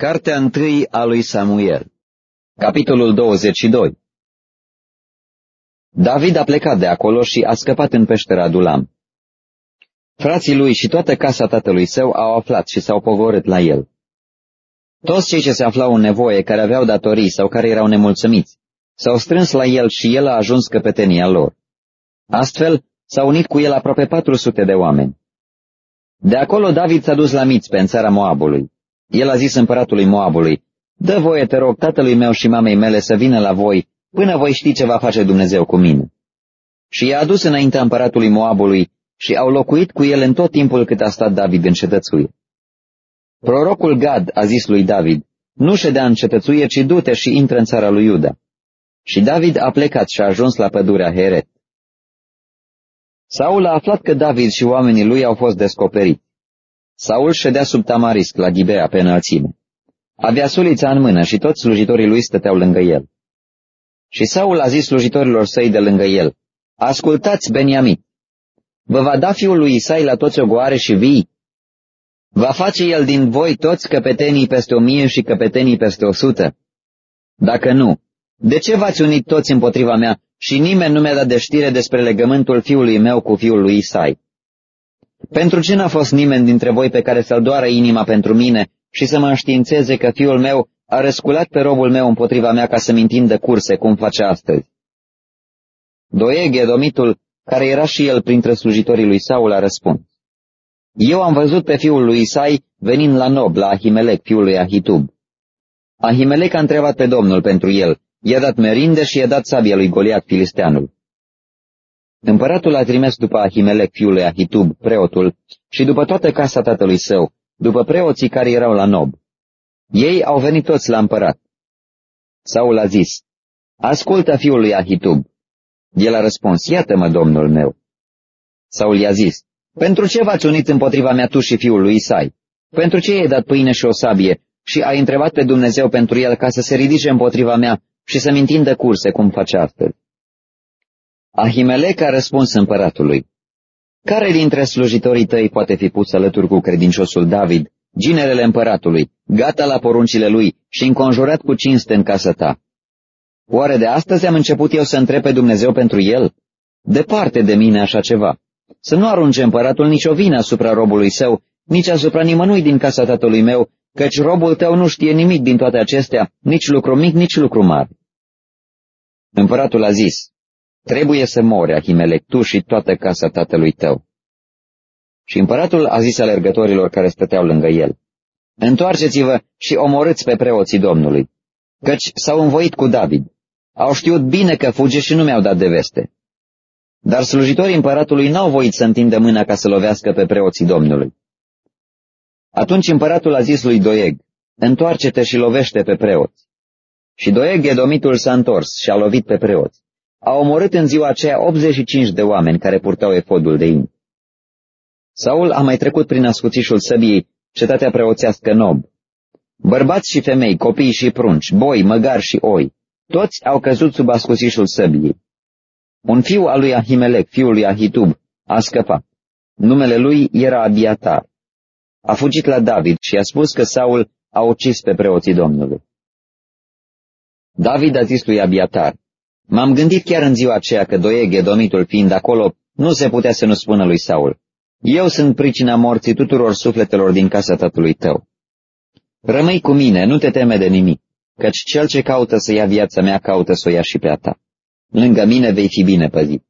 Cartea întâi a lui Samuel Capitolul 22 David a plecat de acolo și a scăpat în peștera Dulam. Frații lui și toată casa tatălui său au aflat și s-au pogorât la el. Toți cei ce se aflau în nevoie, care aveau datorii sau care erau nemulțumiți, s-au strâns la el și el a ajuns căpetenia lor. Astfel, s-au unit cu el aproape 400 de oameni. De acolo David s-a dus la Mițpe, în țara Moabului. El a zis împăratului Moabului, Dă voie, te rog, tatălui meu și mamei mele să vină la voi, până voi ști ce va face Dumnezeu cu mine. Și i-a adus înaintea împăratului Moabului și au locuit cu el în tot timpul cât a stat David în cetățuie. Prorocul Gad a zis lui David, nu ședea în cetățuie, ci du-te și intră în țara lui Iuda. Și David a plecat și a ajuns la pădurea Heret. Saul a aflat că David și oamenii lui au fost descoperiți. Saul ședea sub tamarisc la Ghibea pe înălțime. Avea sulița în mână și toți slujitorii lui stăteau lângă el. Și Saul a zis slujitorilor săi de lângă el, Ascultați, Beniamit! Vă va da fiul lui Isai la toți ogoare și vii? Va face el din voi toți căpetenii peste o mie și căpetenii peste o sută? Dacă nu, de ce v-ați unit toți împotriva mea și nimeni nu mi-a dat de știre despre legământul fiului meu cu fiul lui Isai? Pentru ce n-a fost nimeni dintre voi pe care să-l doară inima pentru mine și să mă înștiințeze că fiul meu a răsculat pe robul meu împotriva mea ca să-mi întindă curse, cum face astăzi? Doeg, edomitul, care era și el printre slujitorii lui Saul, a răspuns. Eu am văzut pe fiul lui Isai venind la Nob, la Ahimelec, fiul lui Ahitub. Ahimelec a întrebat pe Domnul pentru el, i-a dat merinde și i-a dat sabia lui Goliat, filisteanul. Împăratul a trimis după Ahimelec, fiul lui Ahitub, preotul, și după toată casa tatălui său, după preoții care erau la Nob. Ei au venit toți la împărat. Saul a zis, Ascultă fiul lui Ahitub. El a răspuns, Iată-mă, domnul meu. Saul i-a zis, Pentru ce v-ați unit împotriva mea tu și fiul lui Isai? Pentru ce i-ai dat pâine și o sabie și ai întrebat pe Dumnezeu pentru el ca să se ridice împotriva mea și să-mi întindă curse, cum face astăzi? Ahimelec a răspuns împăratului, Care dintre slujitorii tăi poate fi pus alături cu credinciosul David, ginerele împăratului, gata la poruncile lui și înconjurat cu cinste în casa ta? Oare de astăzi am început eu să întreb pe Dumnezeu pentru el? Departe de mine așa ceva. Să nu arunce împăratul nicio vină asupra robului său, nici asupra nimănui din casa tatălui meu, căci robul tău nu știe nimic din toate acestea, nici lucru mic, nici lucru mare. Împăratul a zis, Trebuie să mori, Ahimelec, tu și toată casa tatălui tău. Și împăratul a zis alergătorilor care stăteau lângă el, Întoarceți-vă și omorâți pe preoții Domnului, căci s-au învoit cu David. Au știut bine că fuge și nu mi-au dat de veste. Dar slujitorii împăratului n-au voit să întindă mâna ca să lovească pe preoții Domnului. Atunci împăratul a zis lui Doeg, Întoarce-te și lovește pe preoți. Și Doeg, edomitul, s-a întors și a lovit pe preoți a omorât în ziua aceea 85 de oameni care purtau efodul de in. Saul a mai trecut prin ascuțișul săbiei, cetatea preoțească Nob. Bărbați și femei, copii și prunci, boi, măgari și oi, toți au căzut sub ascuțișul săbiei. Un fiu al lui Ahimelec, fiul lui Ahitub, a scăpat. Numele lui era Abiatar. A fugit la David și a spus că Saul a ucis pe preoții Domnului. David a zis lui Abiatar, M-am gândit chiar în ziua aceea că Doeg, domitul fiind acolo, nu se putea să nu spună lui Saul. Eu sunt pricina morții tuturor sufletelor din casa tatălui tău. Rămâi cu mine, nu te teme de nimic, căci cel ce caută să ia viața mea caută să o ia și pe a ta. Lângă mine vei fi bine păzit.